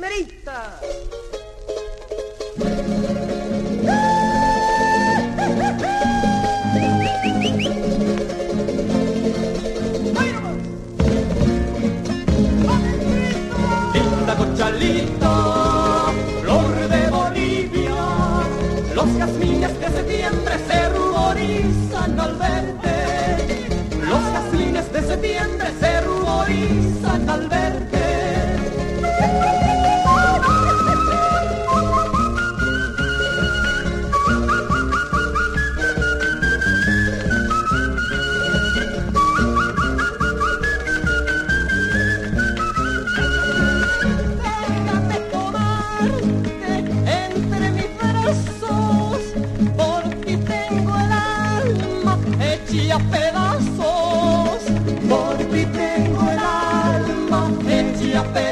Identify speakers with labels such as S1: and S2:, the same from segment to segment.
S1: primerita.
S2: Linda Conchalito, flor de Bolivia, los jazmines de septiembre se ruborizan al verte.
S1: A pedazos,
S2: Por ti tengo el alma hecha pedazos.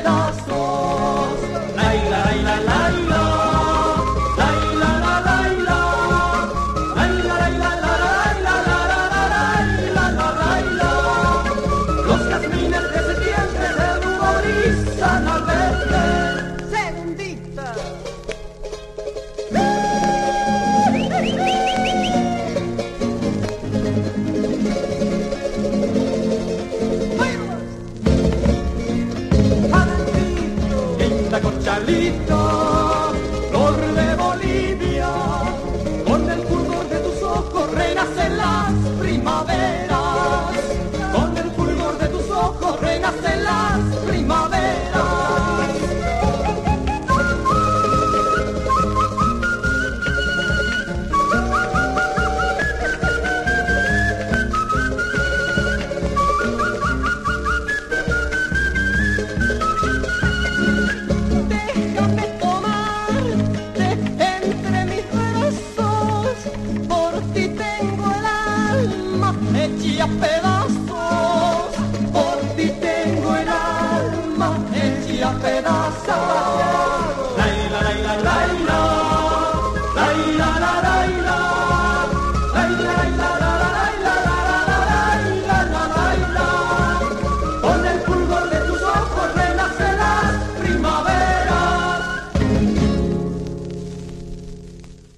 S2: Linda Conchalito, flor de Bolivia, con el fulgor de tus ojos renacen las
S1: brazos, por